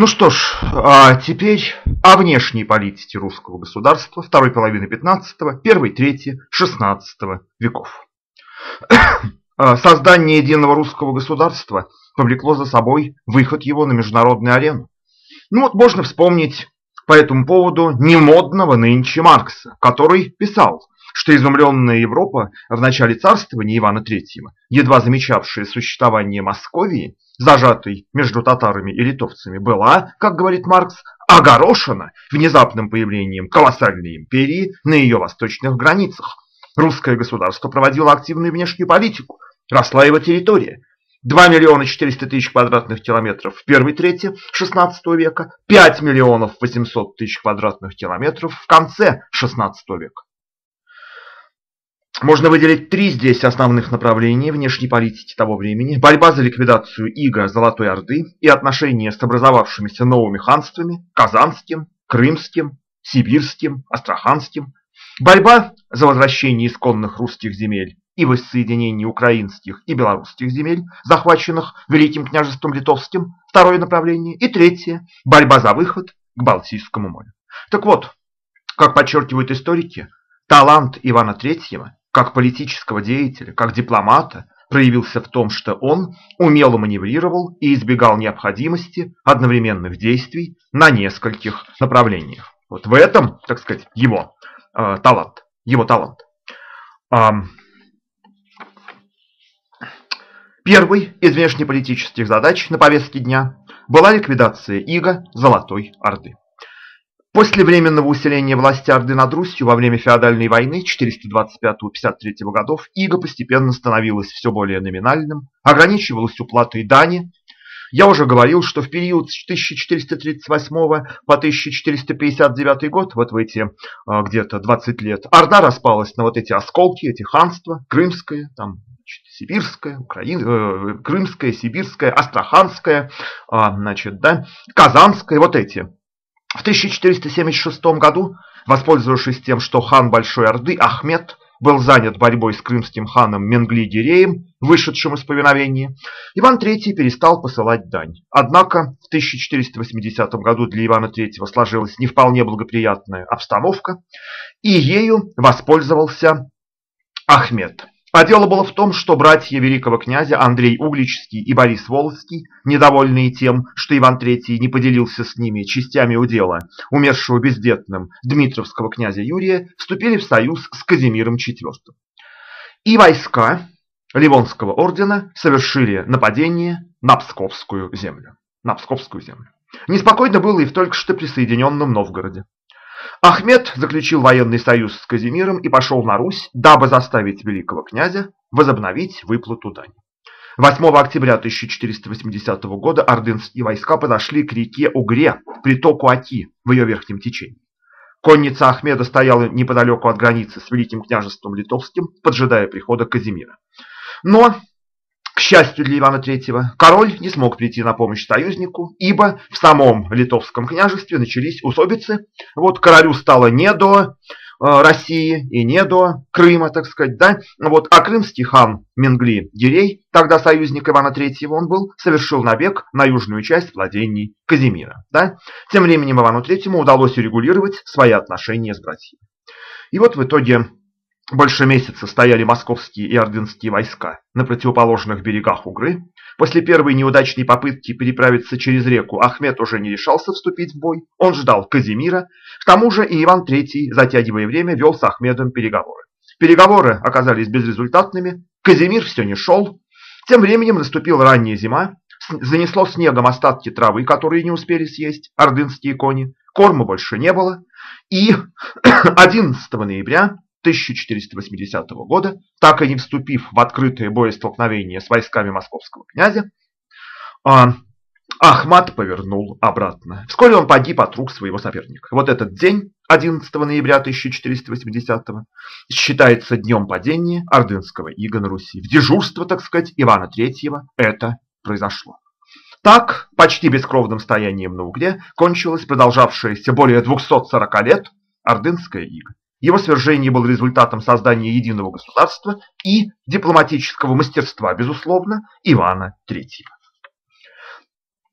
Ну что ж, а теперь о внешней политике русского государства второй половины 15-го, первой трети 16 веков. А, создание единого русского государства повлекло за собой выход его на международную арену. Ну вот можно вспомнить по этому поводу немодного нынче Маркса, который писал, что изумленная Европа в начале царствования Ивана III, едва замечавшая существование Московии, зажатой между татарами и литовцами, была, как говорит Маркс, огорошена внезапным появлением колоссальной империи на ее восточных границах. Русское государство проводило активную внешнюю политику, росла его территория. 2 миллиона 400 тысяч квадратных километров в первой трети XVI века, 5 миллионов 800 тысяч квадратных километров в конце XVI века. Можно выделить три здесь основных направления внешней политики того времени. Борьба за ликвидацию иго Золотой Орды и отношения с образовавшимися новыми ханствами – Казанским, Крымским, Сибирским, Астраханским. Борьба за возвращение исконных русских земель и воссоединение украинских и белорусских земель, захваченных Великим княжеством Литовским, второе направление. И третье – борьба за выход к Балтийскому морю. Так вот, как подчеркивают историки, талант Ивана III как политического деятеля, как дипломата, проявился в том, что он умело маневрировал и избегал необходимости одновременных действий на нескольких направлениях. Вот в этом, так сказать, его э, талант. Его талант. Э, первый из внешнеполитических задач на повестке дня была ликвидация иго Золотой Орды. После временного усиления власти Орды над Русью во время феодальной войны 425-53 годов иго постепенно становилось все более номинальным, ограничивалось уплатой дани. Я уже говорил, что в период с 1438 по 1459 год, вот в эти а, где-то 20 лет, Орда распалась на вот эти осколки, эти ханства, Крымское, там, Сибирское, Украин, э, Крымское, Сибирское, Астраханское, э, значит, да, Казанское, вот эти в 1476 году, воспользовавшись тем, что хан Большой Орды Ахмед был занят борьбой с крымским ханом Менгли-Гиреем, вышедшим из повиновения, Иван III перестал посылать дань. Однако в 1480 году для Ивана III сложилась не вполне благоприятная обстановка, и ею воспользовался Ахмед. А дело было в том, что братья великого князя Андрей Угличский и Борис Волоцкий, недовольные тем, что Иван III не поделился с ними частями удела умершего бездетным Дмитровского князя Юрия, вступили в союз с Казимиром IV. И войска Ливонского ордена совершили нападение на Псковскую землю. На Псковскую землю. Неспокойно было и в только что присоединенном Новгороде. Ахмед заключил военный союз с Казимиром и пошел на Русь, дабы заставить великого князя возобновить выплату дани. 8 октября 1480 года ордынские войска подошли к реке Угре, притоку Аки, в ее верхнем течении. Конница Ахмеда стояла неподалеку от границы с Великим княжеством Литовским, поджидая прихода Казимира. Но к счастью для Ивана III, король не смог прийти на помощь союзнику, ибо в самом Литовском княжестве начались усобицы. Вот королю стало не до э, России и не до Крыма, так сказать, да. Вот, а крымский хан Менгли Гирей, тогда союзник Ивана III, он был, совершил набег на южную часть владений Казимира. Да. Тем временем Ивану III удалось урегулировать свои отношения с братьями. И вот в итоге больше месяца стояли московские и ордынские войска на противоположных берегах Угры. После первой неудачной попытки переправиться через реку Ахмед уже не решался вступить в бой. Он ждал Казимира. К тому же и Иван III, затягивая время, вел с Ахмедом переговоры. Переговоры оказались безрезультатными. Казимир все не шел. Тем временем наступила ранняя зима. Занесло снегом остатки травы, которые не успели съесть ордынские кони. Корма больше не было. И 11 ноября 1480 года, так и не вступив в открытое боестолкновение с войсками московского князя, а, Ахмат повернул обратно. Вскоре он погиб от рук своего соперника. Вот этот день, 11 ноября 1480 считается днем падения ордынского ига на Руси. В дежурство, так сказать, Ивана III это произошло. Так, почти бескровным стоянием на угле кончилось продолжавшееся более 240 лет ордынское иго. Его свержение было результатом создания единого государства и дипломатического мастерства, безусловно, Ивана III.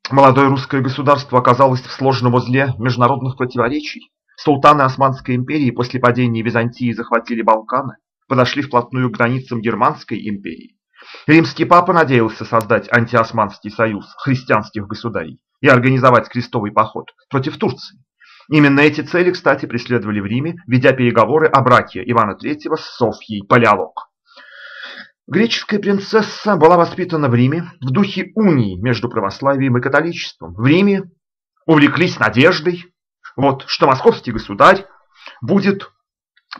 молодое русское государство оказалось в сложном узле международных противоречий. Султаны Османской империи после падения Византии захватили Балканы, подошли вплотную к границам Германской империи. Римский папа надеялся создать антиосманский союз христианских государей и организовать крестовый поход против Турции. Именно эти цели, кстати, преследовали в Риме, ведя переговоры о браке Ивана III с Софьей Палеолог. Греческая принцесса была воспитана в Риме в духе унии между православием и католичеством. В Риме увлеклись надеждой, вот, что московский государь будет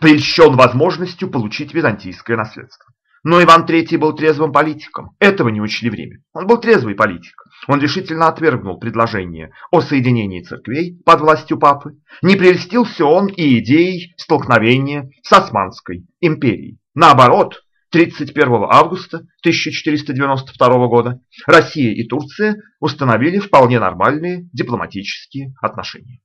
прельщен возможностью получить византийское наследство. Но Иван III был трезвым политиком. Этого не учли в Риме. Он был трезвый политик. Он решительно отвергнул предложение о соединении церквей под властью папы. Не прельстился он и идеей столкновения с Османской империей. Наоборот, 31 августа 1492 года Россия и Турция установили вполне нормальные дипломатические отношения.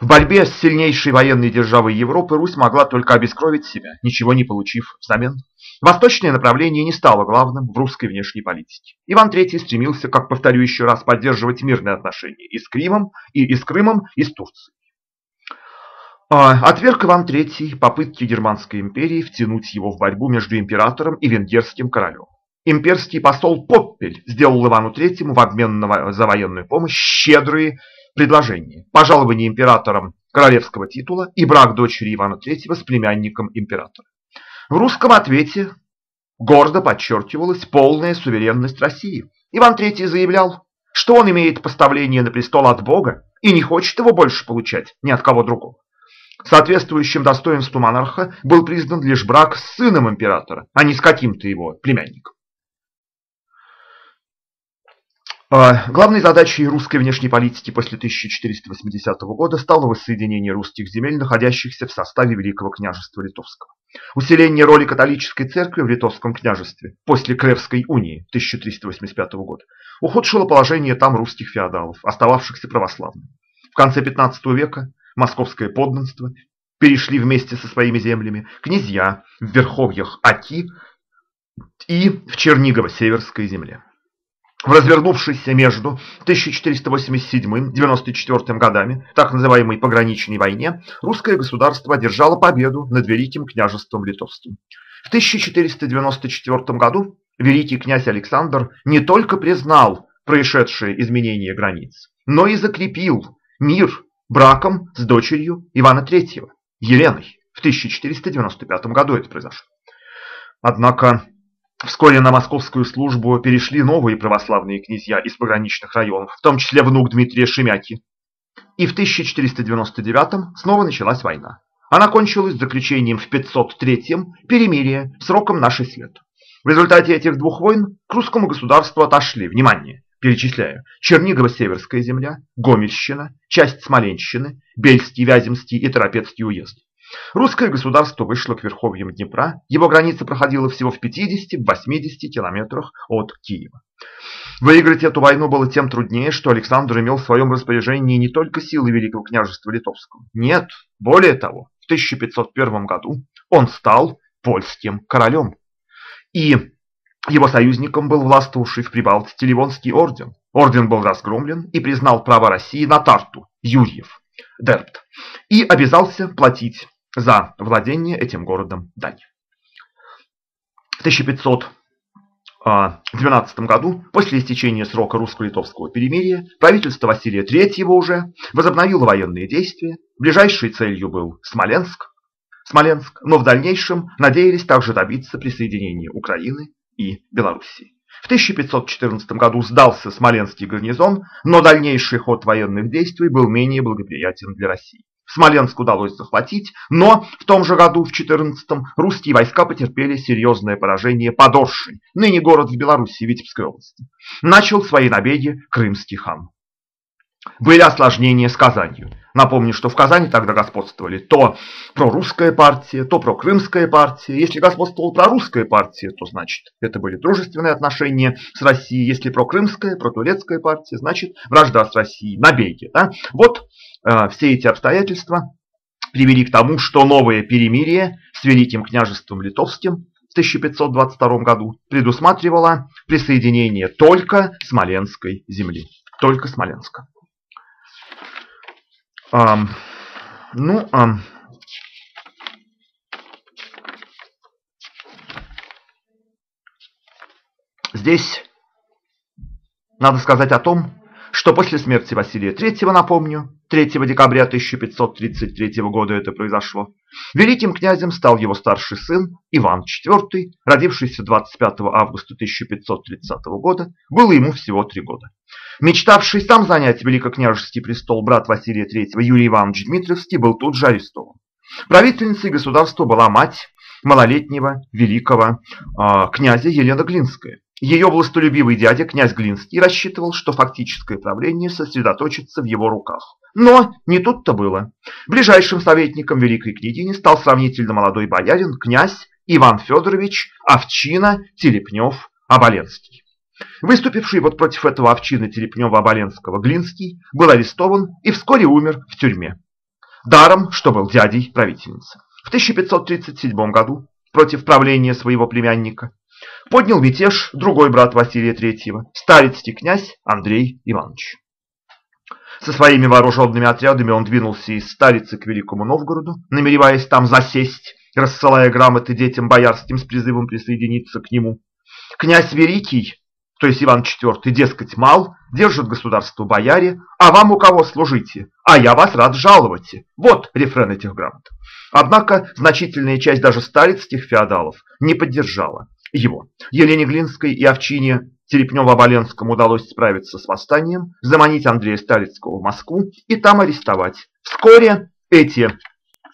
В борьбе с сильнейшей военной державой Европы Русь могла только обескровить себя, ничего не получив взамен. Восточное направление не стало главным в русской внешней политике. Иван III стремился, как повторю еще раз, поддерживать мирные отношения и с Крымом, и, и с Крымом, и с Турцией. А, отверг Иван III попытки Германской империи втянуть его в борьбу между императором и венгерским королем. Имперский посол Поппель сделал Ивану III в обмен на, за военную помощь щедрые предложение – пожалование императором королевского титула и брак дочери Ивана III с племянником императора. В русском ответе гордо подчеркивалась полная суверенность России. Иван III заявлял, что он имеет поставление на престол от Бога и не хочет его больше получать ни от кого другого. Соответствующим достоинству монарха был признан лишь брак с сыном императора, а не с каким-то его племянником. А, главной задачей русской внешней политики после 1480 года стало воссоединение русских земель, находящихся в составе Великого княжества Литовского. Усиление роли католической церкви в Литовском княжестве после Кревской унии 1385 года ухудшило положение там русских феодалов, остававшихся православными. В конце 15 века московское подданство перешли вместе со своими землями князья в верховьях Аки и в Чернигово-Северской земле. В развернувшейся между 1487 и 94 годами, так называемой пограничной войне, русское государство одержало победу над Великим княжеством Литовским. В 1494 году великий князь Александр не только признал происшедшие изменения границ, но и закрепил мир браком с дочерью Ивана III, Еленой. В 1495 году это произошло. Однако Вскоре на московскую службу перешли новые православные князья из пограничных районов, в том числе внук Дмитрия Шемяки. И в 1499 снова началась война. Она кончилась заключением в 503-м перемирия сроком на 6 лет. В результате этих двух войн к русскому государству отошли, внимание, перечисляю, Чернигово-Северская земля, Гомельщина, часть Смоленщины, Бельский, Вяземский и Торопецкий уезды. Русское государство вышло к верховьям Днепра, его граница проходила всего в 50-80 километрах от Киева. Выиграть эту войну было тем труднее, что Александр имел в своем распоряжении не только силы Великого княжества Литовского. Нет, более того, в 1501 году он стал польским королем. И его союзником был властвовавший в Прибалтике Ливонский орден. Орден был разгромлен и признал право России на Тарту, Юрьев, Дербт, и обязался платить за владение этим городом дань. В 1512 году, после истечения срока русско-литовского перемирия, правительство Василия III уже возобновило военные действия. Ближайшей целью был Смоленск, Смоленск, но в дальнейшем надеялись также добиться присоединения Украины и Белоруссии. В 1514 году сдался Смоленский гарнизон, но дальнейший ход военных действий был менее благоприятен для России. Смоленск удалось захватить, но в том же году, в 14-м, русские войска потерпели серьезное поражение под Оршей, ныне город в Белоруссии, Витебской области. Начал свои набеги крымский хан. Были осложнения с Казанью. Напомню, что в Казани тогда господствовали то прорусская партия, то прокрымская партия. Если господствовала прорусская партия, то значит это были дружественные отношения с Россией. Если прокрымская, протурецкая партия, значит вражда с Россией, набеги. Да? Вот э, все эти обстоятельства привели к тому, что новое перемирие с Великим княжеством Литовским в 1522 году предусматривала присоединение только Смоленской земли. Только Смоленска. Um, ну, um, здесь надо сказать о том, что после смерти Василия III, напомню, 3 декабря 1533 года это произошло, великим князем стал его старший сын Иван IV, родившийся 25 августа 1530 года, было ему всего три года. Мечтавший сам занять великокняжеский престол брат Василия III Юрий Иванович Дмитриевский был тут же арестован. Правительницей государства была мать малолетнего великого э, князя Елена Глинская. Ее властолюбивый дядя, князь Глинский, рассчитывал, что фактическое правление сосредоточится в его руках. Но не тут-то было. Ближайшим советником великой княгини стал сравнительно молодой боярин, князь Иван Федорович Овчина Телепнев-Оболенский. Выступивший вот против этого Овчина Телепнева-Оболенского Глинский был арестован и вскоре умер в тюрьме. Даром, что был дядей правительницы. В 1537 году против правления своего племянника поднял мятеж другой брат Василия III, старецкий князь Андрей Иванович. Со своими вооруженными отрядами он двинулся из Старицы к Великому Новгороду, намереваясь там засесть, рассылая грамоты детям боярским с призывом присоединиться к нему. Князь Великий, то есть Иван IV, дескать, мал, держит государство бояре, а вам у кого служите, а я вас рад жаловать. Вот рефрен этих грамот. Однако значительная часть даже старицких феодалов не поддержала его. Елене Глинской и Овчине Терепнево-Оболенскому удалось справиться с восстанием, заманить Андрея Сталицкого в Москву и там арестовать. Вскоре эти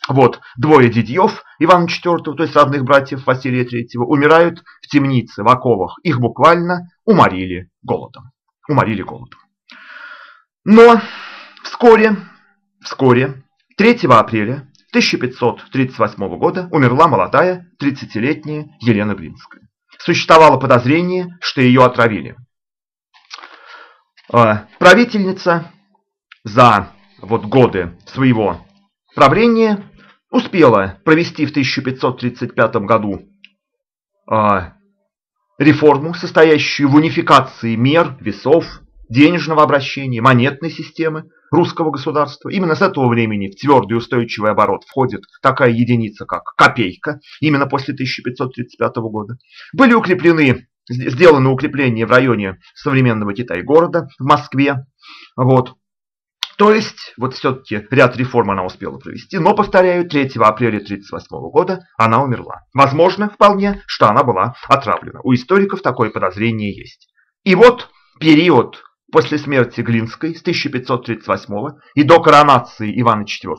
вот двое дядьев Ивана IV, то есть родных братьев Василия III, умирают в темнице, в оковах. Их буквально уморили голодом. Уморили голодом. Но вскоре, вскоре, 3 апреля 1538 года умерла молодая 30-летняя Елена Глинская. Существовало подозрение, что ее отравили. А, правительница за вот годы своего правления успела провести в 1535 году а, реформу, состоящую в унификации мер, весов, денежного обращения, монетной системы, русского государства. Именно с этого времени в твердый устойчивый оборот входит такая единица, как копейка, именно после 1535 года. Были укреплены, сделаны укрепления в районе современного Китай-города, в Москве. Вот. То есть, вот все-таки ряд реформ она успела провести, но, повторяю, 3 апреля 1938 года она умерла. Возможно, вполне, что она была отравлена. У историков такое подозрение есть. И вот период после смерти Глинской с 1538 и до коронации Ивана IV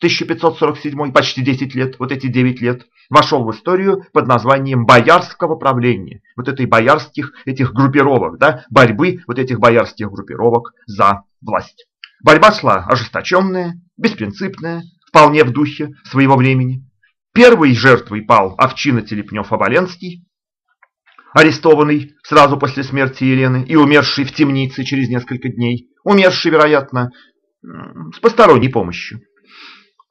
1547, почти 10 лет, вот эти 9 лет, вошел в историю под названием боярского правления. Вот этой боярских этих группировок, да, борьбы вот этих боярских группировок за власть. Борьба шла ожесточенная, беспринципная, вполне в духе своего времени. Первой жертвой пал Овчина Телепнев-Оболенский, арестованный сразу после смерти Елены и умерший в темнице через несколько дней, умерший, вероятно, с посторонней помощью.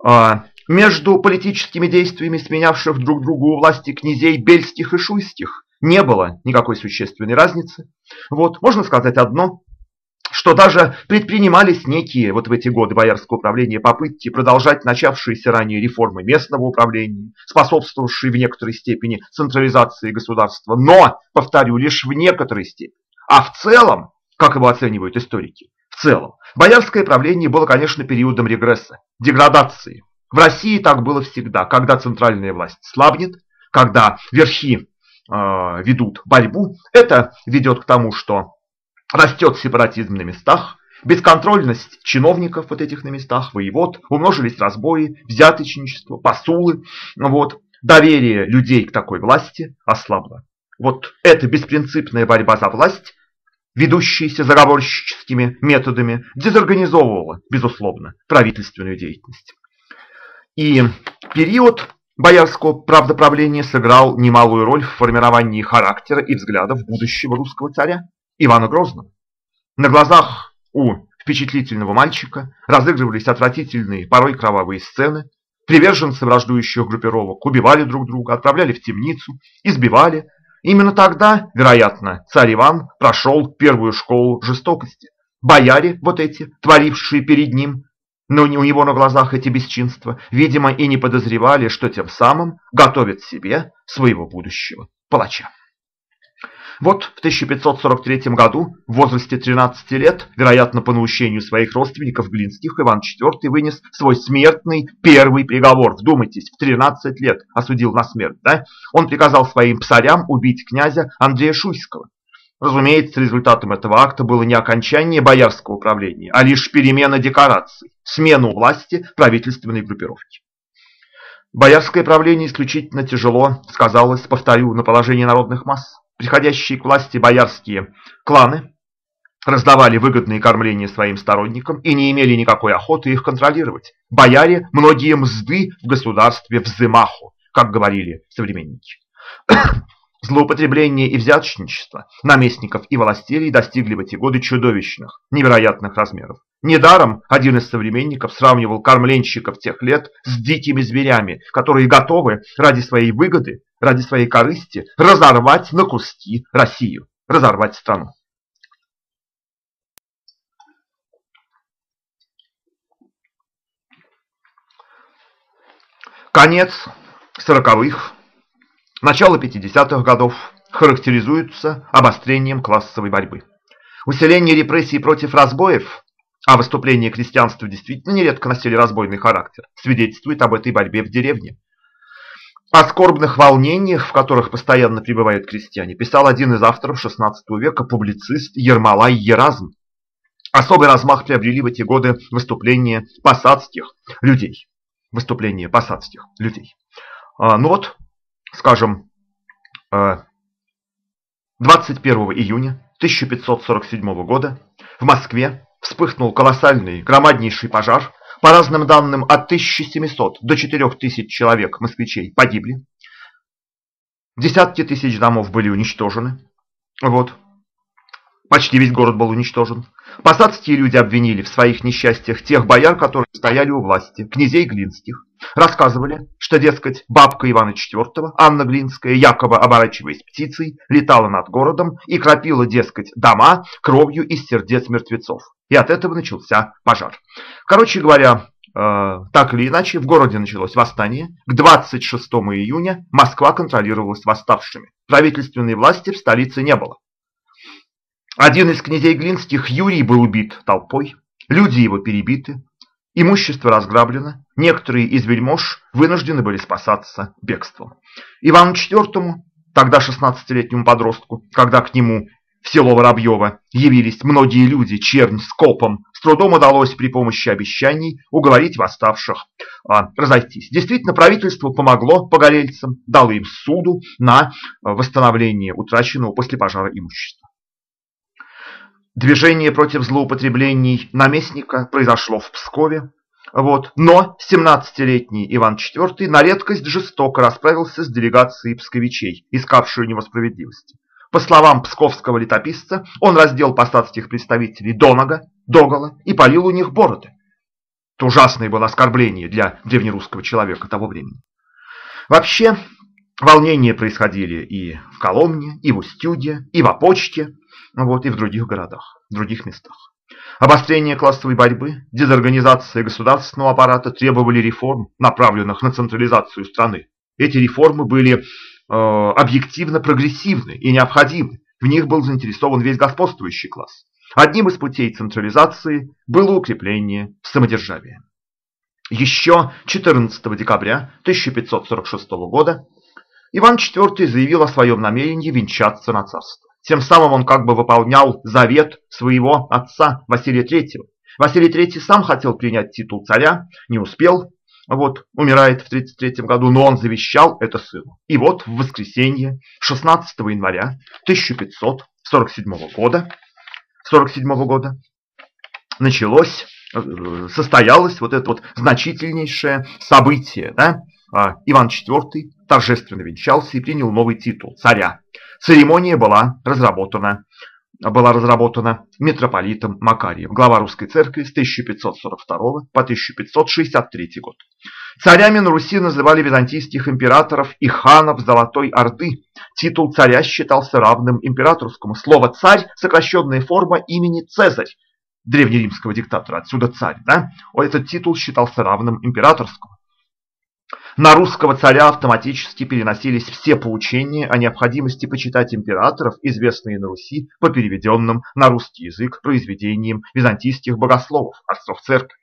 А между политическими действиями, сменявших друг другу власти князей Бельских и Шуйских, не было никакой существенной разницы. Вот, можно сказать одно, что даже предпринимались некие вот в эти годы боярского управления попытки продолжать начавшиеся ранее реформы местного управления, способствовавшие в некоторой степени централизации государства, но, повторю, лишь в некоторой степени. А в целом, как его оценивают историки, в целом, боярское правление было, конечно, периодом регресса, деградации. В России так было всегда, когда центральная власть слабнет, когда верхи э, ведут борьбу, это ведет к тому, что Растет сепаратизм на местах, бесконтрольность чиновников вот этих на местах, воевод, умножились разбои, взяточничество, посулы. Вот. Доверие людей к такой власти ослабло. Вот эта беспринципная борьба за власть, ведущаяся заговорщическими методами, дезорганизовывала, безусловно, правительственную деятельность. И период боярского правдоправления сыграл немалую роль в формировании характера и взглядов будущего русского царя. Ивана Грозного. На глазах у впечатлительного мальчика разыгрывались отвратительные, порой кровавые сцены, Приверженцы враждующих группировок убивали друг друга, отправляли в темницу, избивали. Именно тогда, вероятно, царь Иван прошел первую школу жестокости. Бояре вот эти, творившие перед ним, но у него на глазах эти бесчинства, видимо, и не подозревали, что тем самым готовят себе своего будущего палача. Вот в 1543 году, в возрасте 13 лет, вероятно, по наущению своих родственников Глинских, Иван IV вынес свой смертный первый приговор. Вдумайтесь, в 13 лет осудил на смерть. Да? Он приказал своим псарям убить князя Андрея Шуйского. Разумеется, результатом этого акта было не окончание боярского управления, а лишь перемена декораций, смена власти правительственной группировки. Боярское правление исключительно тяжело сказалось, повторю, на положении народных масс. Приходящие к власти боярские кланы раздавали выгодные кормления своим сторонникам и не имели никакой охоты их контролировать. Бояре многие мзды в государстве взымаху, как говорили современники. Злоупотребление и взяточничество наместников и властелей достигли в эти годы чудовищных, невероятных размеров. Недаром один из современников сравнивал кормленщиков тех лет с дикими зверями, которые готовы ради своей выгоды, ради своей корысти разорвать на куски Россию, разорвать страну. Конец сороковых Начало 50-х годов характеризуются обострением классовой борьбы. Усиление репрессий против разбоев, а выступления крестьянства действительно нередко носили разбойный характер, свидетельствует об этой борьбе в деревне. О скорбных волнениях, в которых постоянно пребывают крестьяне, писал один из авторов XVI века, публицист Ермолай Еразм. Особый размах приобрели в эти годы выступления посадских людей. Выступления посадских людей. А, ну вот, скажем, 21 э, июня 1547 года в Москве вспыхнул колоссальный, громаднейший пожар. По разным данным, от 1700 до 4000 человек, москвичей, погибли. Десятки тысяч домов были уничтожены. Вот. Почти весь город был уничтожен. Посадские люди обвинили в своих несчастьях тех бояр, которые стояли у власти, князей Глинских. Рассказывали, что, дескать, бабка Ивана IV, Анна Глинская, якобы оборачиваясь птицей, летала над городом и кропила, дескать, дома кровью из сердец мертвецов. И от этого начался пожар. Короче говоря, э, так или иначе, в городе началось восстание. К 26 июня Москва контролировалась восставшими. Правительственной власти в столице не было. Один из князей Глинских, Юрий, был убит толпой, люди его перебиты, имущество разграблено, некоторые из вельмож вынуждены были спасаться бегством. Ивану IV, тогда 16-летнему подростку, когда к нему в село Воробьево явились многие люди, чернь с копом, с трудом удалось при помощи обещаний уговорить восставших а, разойтись. Действительно, правительство помогло погорельцам, дало им суду на восстановление утраченного после пожара имущества. Движение против злоупотреблений наместника произошло в Пскове. Вот. Но 17-летний Иван IV на редкость жестоко расправился с делегацией псковичей, искавшей у него справедливости. По словам псковского летописца, он раздел посадских представителей до нога, догола и полил у них бороды. Это ужасное было оскорбление для древнерусского человека того времени. Вообще, волнения происходили и в Коломне, и в Устюге, и в Опочке, вот, и в других городах, в других местах. Обострение классовой борьбы, дезорганизация государственного аппарата требовали реформ, направленных на централизацию страны. Эти реформы были объективно прогрессивны и необходимы. В них был заинтересован весь господствующий класс. Одним из путей централизации было укрепление самодержавия. Еще 14 декабря 1546 года Иван IV заявил о своем намерении венчаться на царство. Тем самым он как бы выполнял завет своего отца Василия III. Василий III сам хотел принять титул царя, не успел, вот, умирает в 33 году, но он завещал это сыну. И вот в воскресенье 16 января 1547 года, 47 года началось, э, состоялось вот это вот значительнейшее событие. Да? А, Иван IV торжественно венчался и принял новый титул царя. Церемония была разработана была разработана митрополитом Макарием, глава русской церкви с 1542 по 1563 год. Царями на Руси называли византийских императоров и ханов Золотой Орды. Титул царя считался равным императорскому. Слово «царь» – сокращенная форма имени Цезарь, древнеримского диктатора, отсюда царь. Да? Этот титул считался равным императорскому. На русского царя автоматически переносились все поучения о необходимости почитать императоров, известные на Руси по переведенным на русский язык произведениям византийских богословов, отцов церкви.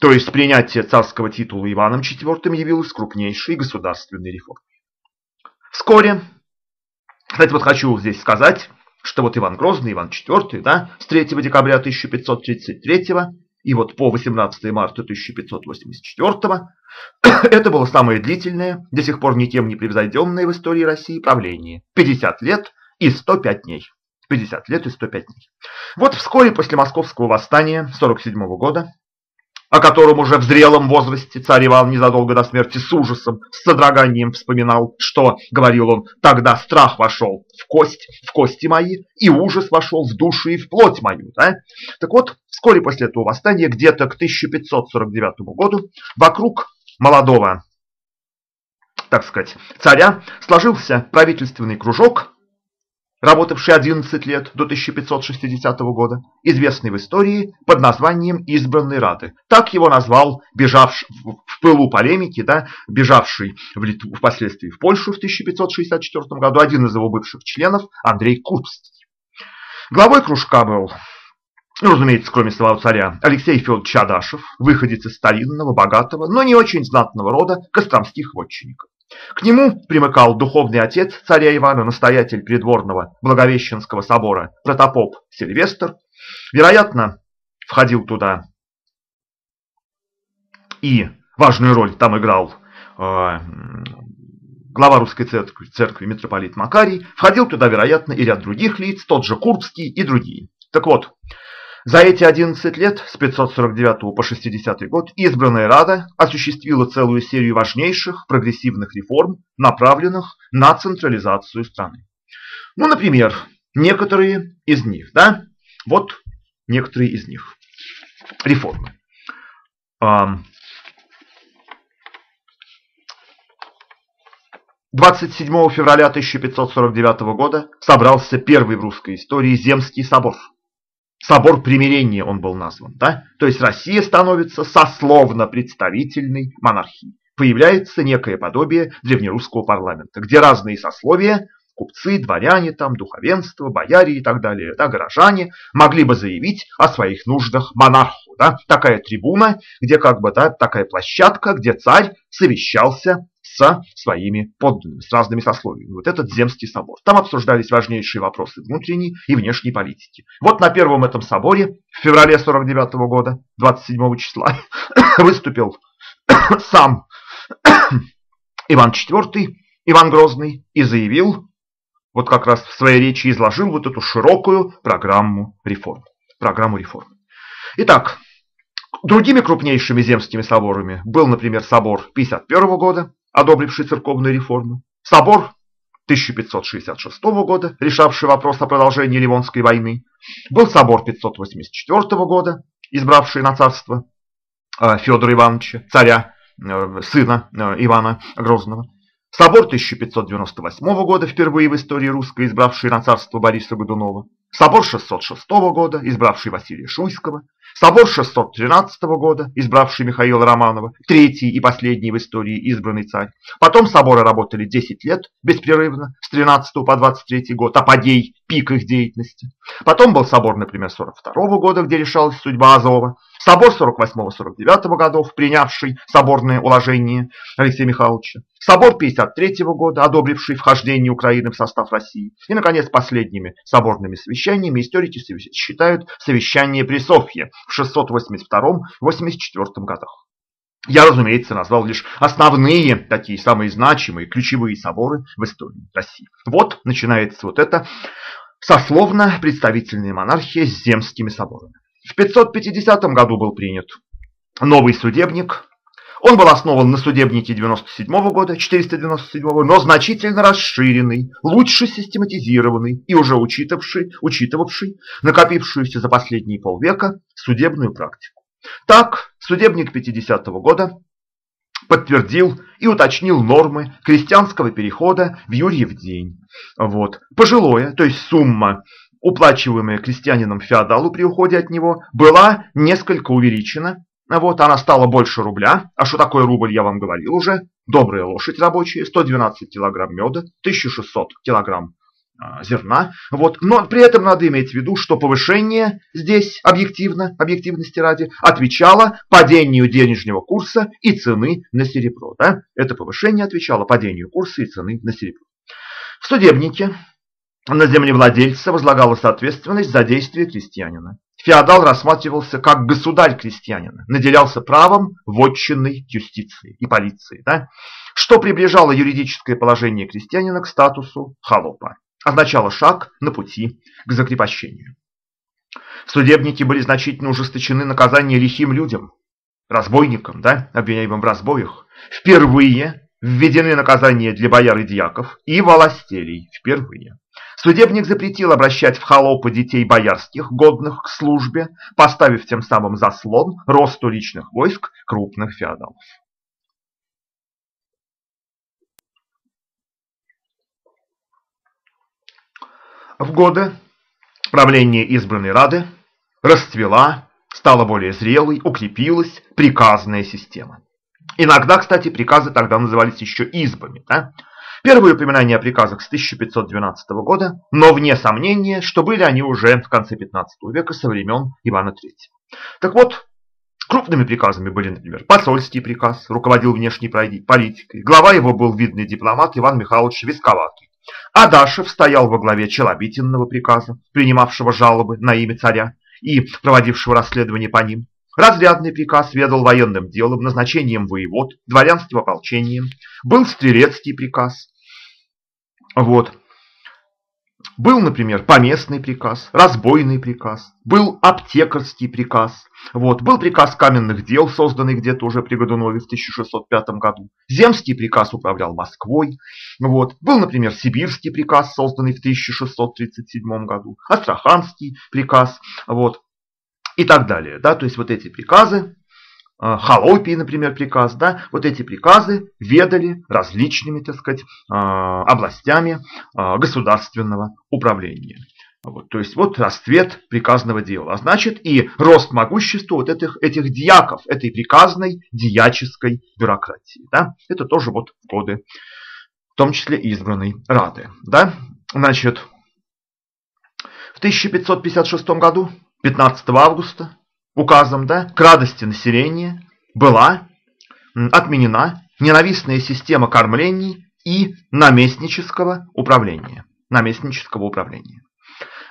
То есть принятие царского титула Иваном IV явилось крупнейшей государственной реформой. Вскоре, кстати, вот хочу здесь сказать, что вот Иван Грозный, Иван IV, да, с 3 декабря 1533 и вот по 18 марта 1584 это было самое длительное, до сих пор никем не превзойденное в истории России правление. 50 лет и 105 дней. 50 лет и 105 дней. Вот вскоре после московского восстания 47 года о котором уже в зрелом возрасте царь Иван незадолго до смерти с ужасом, с содроганием вспоминал, что, говорил он, тогда страх вошел в кость, в кости мои, и ужас вошел в душу и в плоть мою. Да? Так вот, вскоре после этого восстания, где-то к 1549 году, вокруг молодого, так сказать, царя сложился правительственный кружок, работавший 11 лет до 1560 года, известный в истории под названием «Избранной Рады». Так его назвал бежавший в пылу полемики, да, бежавший в Литву, впоследствии в Польшу в 1564 году один из его бывших членов Андрей Курбский. Главой кружка был ну, разумеется, кроме самого царя, Алексей Федорович Адашев, выходец из старинного, богатого, но не очень знатного рода костромских вотчинников. К нему примыкал духовный отец царя Ивана, настоятель придворного Благовещенского собора протопоп Сильвестр. Вероятно, входил туда и важную роль там играл э, глава русской церкви, церкви митрополит Макарий. Входил туда, вероятно, и ряд других лиц, тот же Курбский и другие. Так вот, за эти 11 лет, с 549 по 60 год, избранная Рада осуществила целую серию важнейших прогрессивных реформ, направленных на централизацию страны. Ну, например, некоторые из них, да, вот некоторые из них. Реформы. 27 февраля 1549 года собрался первый в русской истории Земский собор – Собор примирения он был назван. Да? То есть Россия становится сословно-представительной монархией. Появляется некое подобие древнерусского парламента, где разные сословия, купцы, дворяне, там, духовенство, бояре и так далее, да, горожане, могли бы заявить о своих нуждах монарху. Да? Такая трибуна, где как бы да, такая площадка, где царь совещался со своими подданными, с разными сословиями. Вот этот Земский собор. Там обсуждались важнейшие вопросы внутренней и внешней политики. Вот на первом этом соборе в феврале 49 -го года, 27 числа, выступил сам Иван IV, Иван Грозный, и заявил, вот как раз в своей речи изложил вот эту широкую программу реформ. Программу реформ. Итак, другими крупнейшими земскими соборами был, например, собор 51 года, одобривший церковную реформу, собор 1566 года, решавший вопрос о продолжении Ливонской войны, был собор 584 года, избравший на царство э, Федора Ивановича, царя, э, сына э, Ивана Грозного, собор 1598 года, впервые в истории русской, избравший на царство Бориса Годунова, собор 606 года, избравший Василия Шуйского, Собор 613 года, избравший Михаила Романова, третий и последний в истории избранный царь. Потом соборы работали 10 лет беспрерывно, с 13 по 23 год, апогей, пик их деятельности. Потом был собор, например, 42 года, где решалась судьба Азова. Собор 48-49 годов, принявший соборное уложение Алексея Михайловича. Собор 53 года, одобривший вхождение Украины в состав России. И, наконец, последними соборными совещаниями историки считают совещание при Софье в 682-84 годах. Я, разумеется, назвал лишь основные, такие самые значимые, ключевые соборы в истории России. Вот начинается вот это сословно-представительная монархия с земскими соборами. В 550 году был принят новый судебник, Он был основан на судебнике 97 года, 497, но значительно расширенный, лучше систематизированный и уже учитавший, учитывавший накопившуюся за последние полвека судебную практику. Так, судебник 50 -го года подтвердил и уточнил нормы крестьянского перехода в Юрьев день. Вот. Пожилое, то есть сумма, уплачиваемая крестьянином феодалу при уходе от него, была несколько увеличена вот она стала больше рубля. А что такое рубль, я вам говорил уже. Добрая лошадь рабочая, 112 килограмм меда, 1600 килограмм а, зерна. Вот. Но при этом надо иметь в виду, что повышение здесь объективно, объективности ради, отвечало падению денежного курса и цены на серебро. Да? Это повышение отвечало падению курса и цены на серебро. В судебнике на землевладельца возлагалась ответственность за действия крестьянина. Феодал рассматривался как государь крестьянина, наделялся правом вотчинной юстиции и полиции, да? что приближало юридическое положение крестьянина к статусу холопа, означало шаг на пути к закрепощению. В судебнике были значительно ужесточены наказания лихим людям, разбойникам, да, обвиняемым в разбоях. Впервые введены наказания для бояр и дьяков и властелей, впервые. Судебник запретил обращать в холопы детей боярских, годных к службе, поставив тем самым заслон росту личных войск крупных феодалов. В годы правления избранной Рады расцвела, стала более зрелой, укрепилась приказная система. Иногда, кстати, приказы тогда назывались еще избами. Да? Первые упоминания о приказах с 1512 года, но вне сомнения, что были они уже в конце 15 века со времен Ивана III. Так вот, крупными приказами были, например, посольский приказ, руководил внешней политикой, глава его был видный дипломат Иван Михайлович Висковатый. Адашев стоял во главе Челобитинного приказа, принимавшего жалобы на имя царя и проводившего расследование по ним. Разрядный приказ ведал военным делом, назначением воевод, дворянским ополчением. Был стрелецкий приказ. Вот. Был, например, поместный приказ, разбойный приказ, был аптекарский приказ, вот, был приказ каменных дел, созданный где-то уже при Годунове в 1605 году, земский приказ управлял Москвой, вот, был, например, сибирский приказ, созданный в 1637 году, астраханский приказ, вот, и так далее. Да? То есть вот эти приказы, Холопий, например, приказ, да, вот эти приказы ведали различными, так сказать, а, областями а, государственного управления. Вот, то есть вот расцвет приказного дела. А значит и рост могущества вот этих, этих дьяков, этой приказной дьяческой бюрократии. Да? Это тоже вот годы, в том числе избранной Рады. Да? Значит, в 1556 году 15 августа указом да, к радости населения была отменена ненавистная система кормлений и наместнического управления. Наместнического управления.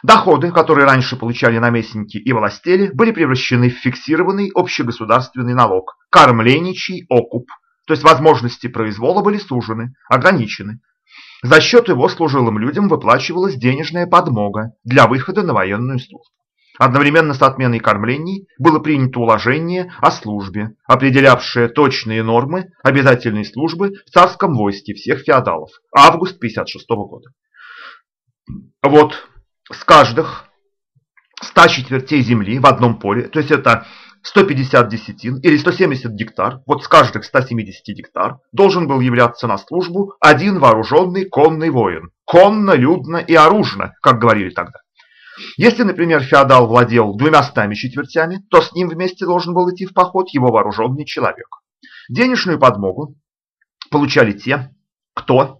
Доходы, которые раньше получали наместники и властели, были превращены в фиксированный общегосударственный налог – кормленичий окуп. То есть возможности произвола были сужены, ограничены. За счет его служилым людям выплачивалась денежная подмога для выхода на военную службу. Одновременно с отменой кормлений было принято уложение о службе, определявшее точные нормы обязательной службы в царском войске всех феодалов. Август 56 года. Вот с каждых 100 четвертей земли в одном поле, то есть это 150 десятин или 170 гектар, вот с каждых 170 гектар должен был являться на службу один вооруженный конный воин. Конно, людно и оружно, как говорили тогда. Если, например, феодал владел двумястами четвертями, то с ним вместе должен был идти в поход его вооруженный человек. Денежную подмогу получали те, кто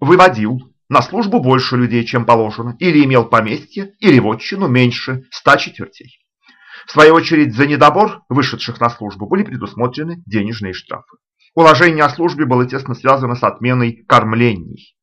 выводил на службу больше людей, чем положено, или имел поместье, или вотчину меньше ста четвертей. В свою очередь, за недобор вышедших на службу были предусмотрены денежные штрафы. Уложение о службе было тесно связано с отменой кормлений.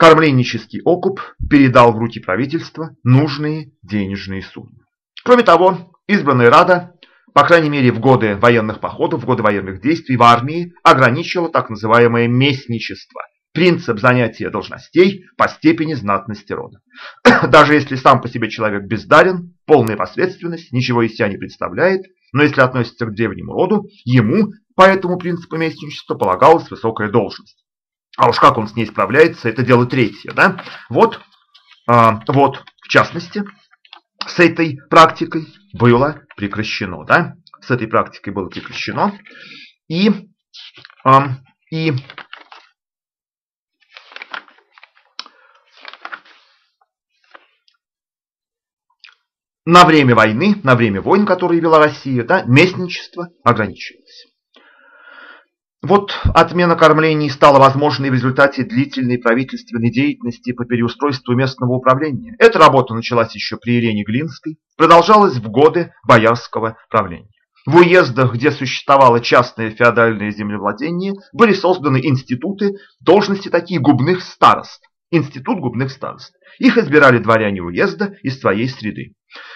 Кормленнический окуп передал в руки правительства нужные денежные суммы. Кроме того, избранная Рада, по крайней мере в годы военных походов, в годы военных действий в армии, ограничила так называемое местничество, принцип занятия должностей по степени знатности рода. Даже если сам по себе человек бездарен, полная посредственность, ничего из себя не представляет, Но если относится к древнему роду, ему по этому принципу местничества полагалась высокая должность. А уж как он с ней справляется, это дело третье. Да? Вот, а, вот, в частности, с этой практикой было прекращено. Да? С этой практикой было прекращено. И, а, и на время войны, на время войн, которые вела Россия, да, местничество ограничивалось. Вот отмена кормлений стала возможной в результате длительной правительственной деятельности по переустройству местного управления. Эта работа началась еще при Елене Глинской, продолжалась в годы боярского правления. В уездах, где существовало частное феодальное землевладение, были созданы институты, должности такие губных старост. Институт губных старост. Их избирали дворяне уезда из своей среды.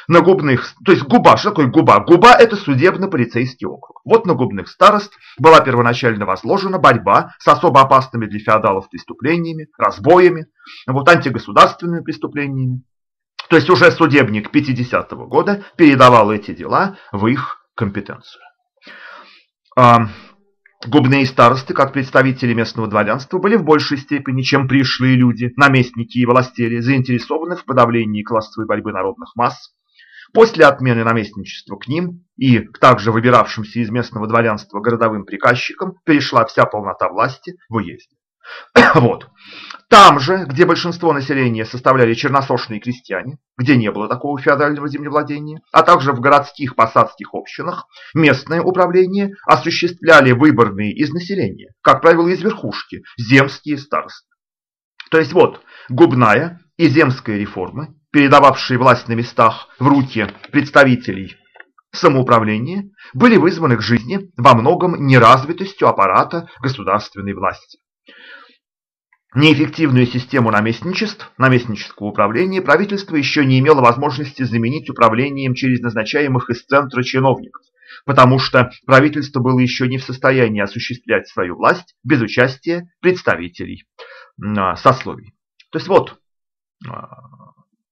На губных, то есть губа, что такое губа? Губа это судебно-полицейский округ. Вот на губных старост была первоначально возложена борьба с особо опасными для феодалов преступлениями, разбоями, вот антигосударственными преступлениями. То есть уже судебник 50-го года передавал эти дела в их компетенцию. Губные старосты, как представители местного дворянства, были в большей степени, чем пришлые люди, наместники и властели, заинтересованы в подавлении классовой борьбы народных масс. После отмены наместничества к ним и к также выбиравшимся из местного дворянства городовым приказчикам перешла вся полнота власти в уезде. Вот. Там же, где большинство населения составляли черносошные крестьяне, где не было такого феодального землевладения, а также в городских посадских общинах, местное управление осуществляли выборные из населения, как правило, из верхушки, земские старосты. То есть вот, губная и земская реформы, передававшие власть на местах в руки представителей самоуправления, были вызваны к жизни во многом неразвитостью аппарата государственной власти. Неэффективную систему наместничеств, наместнического управления правительство еще не имело возможности заменить управлением через назначаемых из центра чиновников, потому что правительство было еще не в состоянии осуществлять свою власть без участия представителей а, сословий. То есть вот а,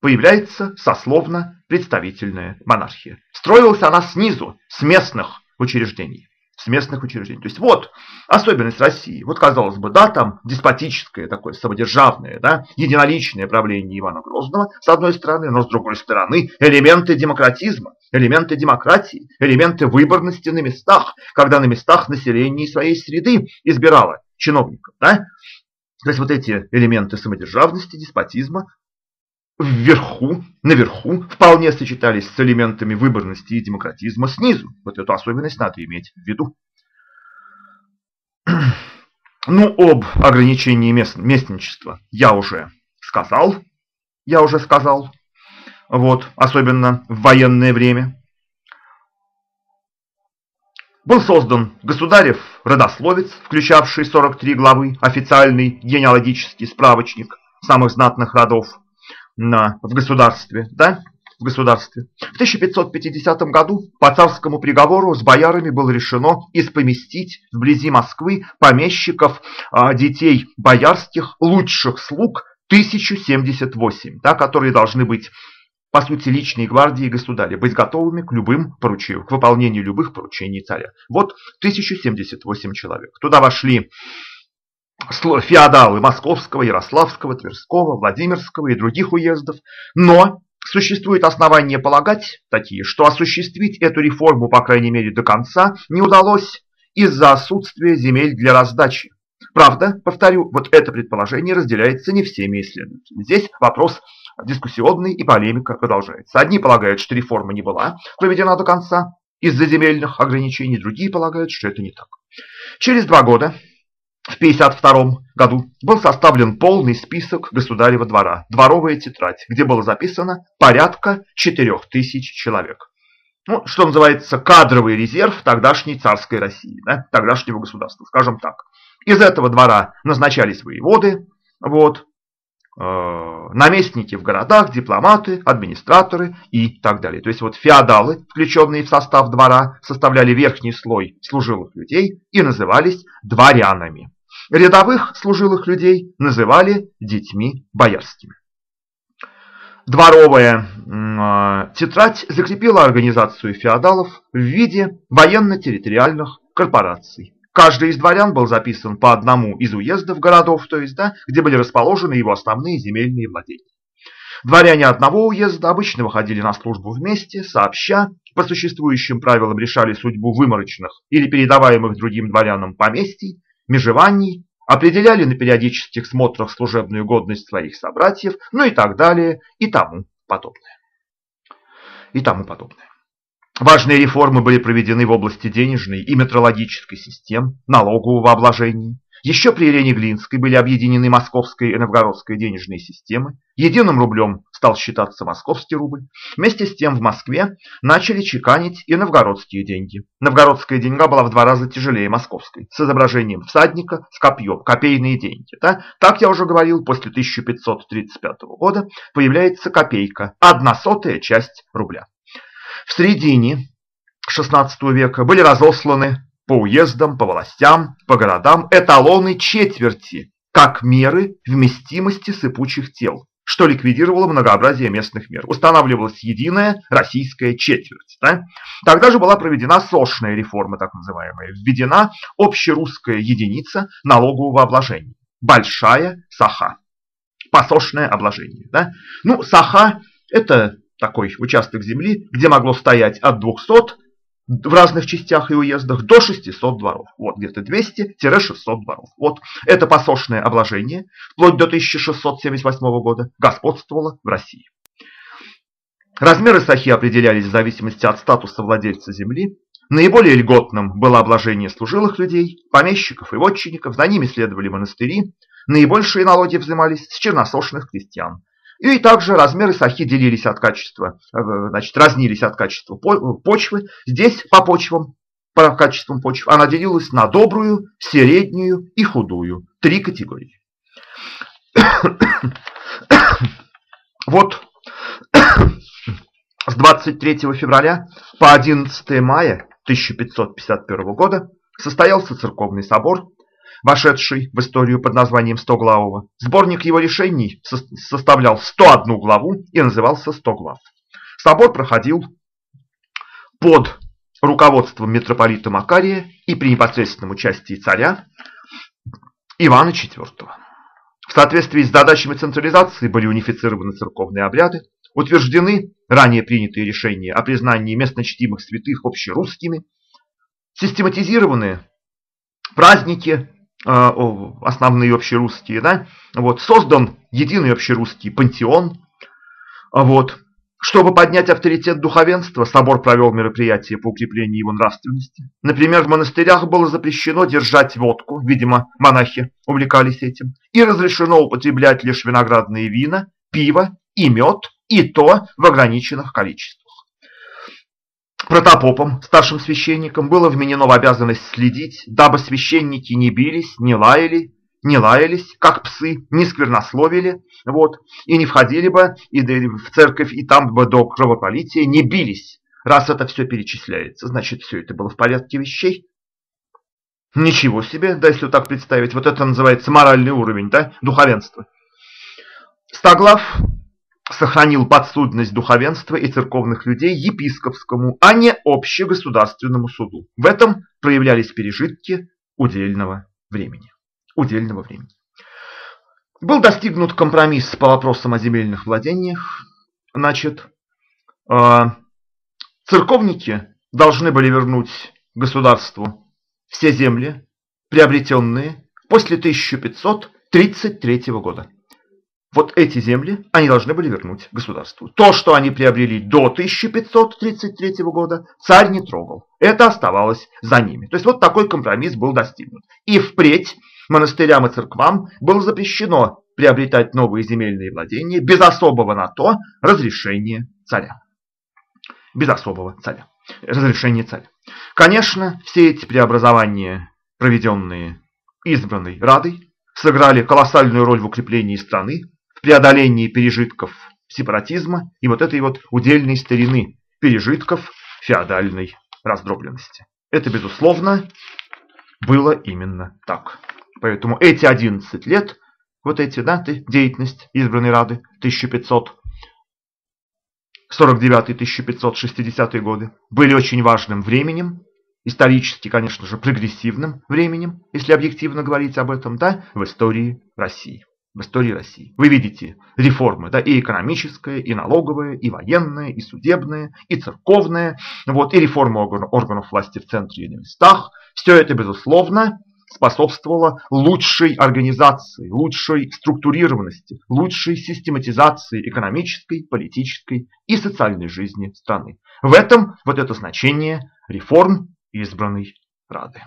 появляется сословно-представительная монархия. Строилась она снизу, с местных учреждений с местных учреждений. То есть вот особенность России. Вот казалось бы, да, там деспотическое такое самодержавное, да, единоличное правление Ивана Грозного с одной стороны, но с другой стороны элементы демократизма, элементы демократии, элементы выборности на местах, когда на местах население своей среды избирало чиновников, да. То есть вот эти элементы самодержавности, деспотизма вверху, наверху, вполне сочетались с элементами выборности и демократизма снизу. Вот эту особенность надо иметь в виду. Ну, об ограничении мест, местничества я уже сказал. Я уже сказал. Вот, особенно в военное время. Был создан государев родословец, включавший 43 главы, официальный генеалогический справочник самых знатных родов на, в государстве, да, в государстве. В 1550 году по царскому приговору с боярами было решено испоместить вблизи Москвы помещиков, а, детей боярских, лучших слуг 1078, да, которые должны быть по сути, личной гвардии государя, быть готовыми к любым поручениям, к выполнению любых поручений царя. Вот 1078 человек. Туда вошли феодалы Московского, Ярославского, Тверского, Владимирского и других уездов, но существует основания полагать такие, что осуществить эту реформу, по крайней мере, до конца не удалось из-за отсутствия земель для раздачи. Правда, повторю, вот это предположение разделяется не всеми исследователями. Здесь вопрос дискуссионный и полемика продолжается. Одни полагают, что реформа не была проведена до конца из-за земельных ограничений, другие полагают, что это не так. Через два года в 1952 году был составлен полный список государева двора, дворовая тетрадь, где было записано порядка 4000 человек. Ну, что называется кадровый резерв тогдашней царской России, да, тогдашнего государства, скажем так. Из этого двора назначались воеводы, вот, Э, наместники в городах, дипломаты, администраторы и так далее. То есть вот феодалы, включенные в состав двора, составляли верхний слой служилых людей и назывались дворянами. Рядовых служилых людей называли детьми боярскими. Дворовая тетрадь закрепила организацию феодалов в виде военно-территориальных корпораций. Каждый из дворян был записан по одному из уездов городов, то есть, да, где были расположены его основные земельные владения. Дворяне одного уезда обычно выходили на службу вместе, сообща, по существующим правилам решали судьбу выморочных или передаваемых другим дворянам поместий, межеваний, определяли на периодических смотрах служебную годность своих собратьев, ну и так далее, и тому подобное. И тому подобное. Важные реформы были проведены в области денежной и метрологической систем, налогового обложения, еще при Елене Глинской были объединены московская и новгородская денежные системы. Единым рублем стал считаться московский рубль. Вместе с тем в Москве начали чеканить и новгородские деньги. Новгородская деньга была в два раза тяжелее московской, с изображением всадника с копьем, копейные деньги. Да? Так я уже говорил, после 1535 года появляется копейка, одна сотая часть рубля. В середине XVI века были разосланы по уездам, по властям, по городам эталоны четверти, как меры вместимости сыпучих тел, что ликвидировало многообразие местных мер. Устанавливалась единая российская четверть. Да? Тогда же была проведена сошная реформа, так называемая, введена общерусская единица налогового обложения. Большая саха. Посошное обложение. Да? Ну, саха – это такой участок земли, где могло стоять от 200 в разных частях и уездах до 600 дворов. Вот где-то 200-600 дворов. Вот это посошное обложение вплоть до 1678 года господствовало в России. Размеры сахи определялись в зависимости от статуса владельца земли. Наиболее льготным было обложение служилых людей, помещиков и вотчинников, за ними следовали монастыри. Наибольшие налоги взимались с черносошных крестьян. И также размеры сахи делились от качества, э, значит, разнились от качества почвы. Здесь по почвам, по качествам почв, она делилась на добрую, среднюю и худую. Три категории. Вот с 23 февраля по 11 мая 1551 года состоялся церковный собор вошедший в историю под названием «Стоглавого». Сборник его решений составлял 101 главу и назывался «Сто глав». Собор проходил под руководством митрополита Макария и при непосредственном участии царя Ивана IV. В соответствии с задачами централизации были унифицированы церковные обряды, утверждены ранее принятые решения о признании местночтимых святых общерусскими, систематизированы праздники основные общерусские, да, вот, создан единый общерусский пантеон, а вот, чтобы поднять авторитет духовенства, собор провел мероприятия по укреплению его нравственности. Например, в монастырях было запрещено держать водку, видимо, монахи увлекались этим, и разрешено употреблять лишь виноградные вина, пиво и мед, и то в ограниченных количествах. Протопопом, старшим священником, было вменено в обязанность следить, дабы священники не бились, не лаяли, не лаялись, как псы, не сквернословили, вот, и не входили бы и в церковь, и там бы до кровопролития не бились. Раз это все перечисляется, значит, все это было в порядке вещей. Ничего себе, да если так представить, вот это называется моральный уровень, да, духовенства. Стоглав сохранил подсудность духовенства и церковных людей епископскому, а не общегосударственному суду. В этом проявлялись пережитки удельного времени. Удельного времени. Был достигнут компромисс по вопросам о земельных владениях. Значит, а, церковники должны были вернуть государству все земли, приобретенные после 1533 года. Вот эти земли они должны были вернуть государству. То, что они приобрели до 1533 года, царь не трогал. Это оставалось за ними. То есть вот такой компромисс был достигнут. И впредь монастырям и церквам было запрещено приобретать новые земельные владения без особого на то разрешения царя. Без особого царя. Разрешения царя. Конечно, все эти преобразования, проведенные избранной Радой, сыграли колоссальную роль в укреплении страны, преодолении пережитков сепаратизма и вот этой вот удельной старины пережитков феодальной раздробленности. Это, безусловно, было именно так. Поэтому эти 11 лет, вот эти, да, деятельность избранной Рады, 1500 49-1560 годы были очень важным временем, исторически, конечно же, прогрессивным временем, если объективно говорить об этом, да, в истории России. В истории России. Вы видите реформы, да, и экономическая, и налоговая, и военная, и судебная, и церковная, вот, и реформы органов власти в центре и на местах. Все это, безусловно, способствовало лучшей организации, лучшей структурированности, лучшей систематизации экономической, политической и социальной жизни страны. В этом вот это значение реформ избранной Рады.